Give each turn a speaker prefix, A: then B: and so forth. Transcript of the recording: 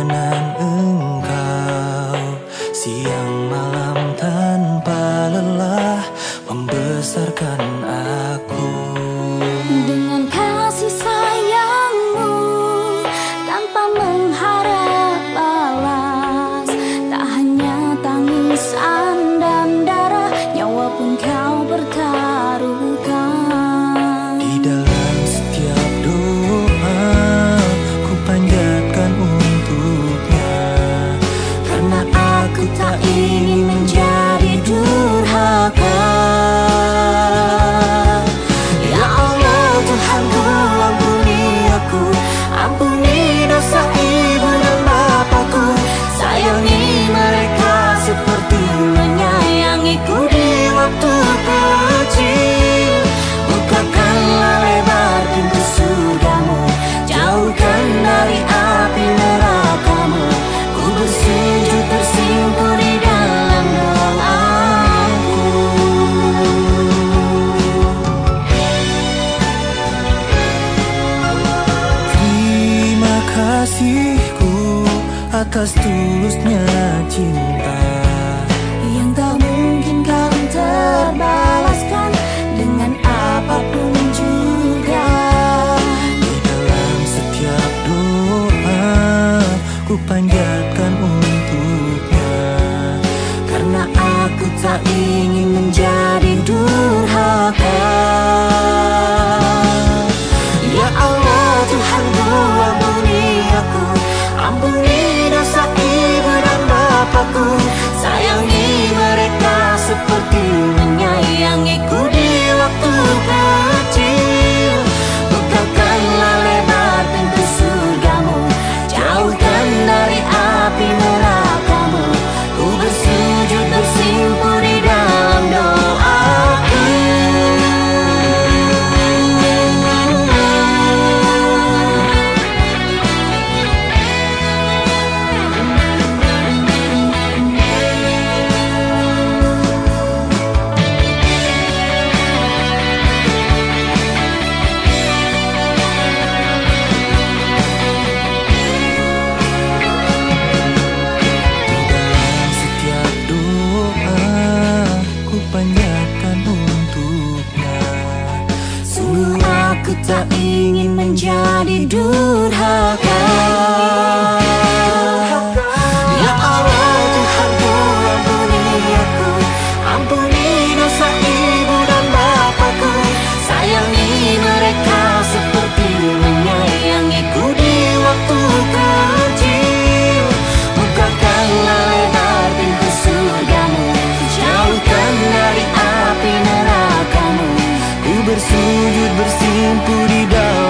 A: karena 不太应。Kasihku atas tulusnya cinta.
B: Yang tak mungkin kau terbalaskan dengan apa pun juga.
A: Di dalam setiap doa ku panjatkan untuknya. Karena aku tak ingin menjadi durhaka. Ya Allah Tuhanku ampuni aku. Ampuni dosa ibu dan bapakku. Sayangi mereka seperti menyayangiku di waktu kecil. Bukakanlah lebar pintu surgamu. Jauhkan dari api nerakamu. Ku bersujud bersimpuh di dalam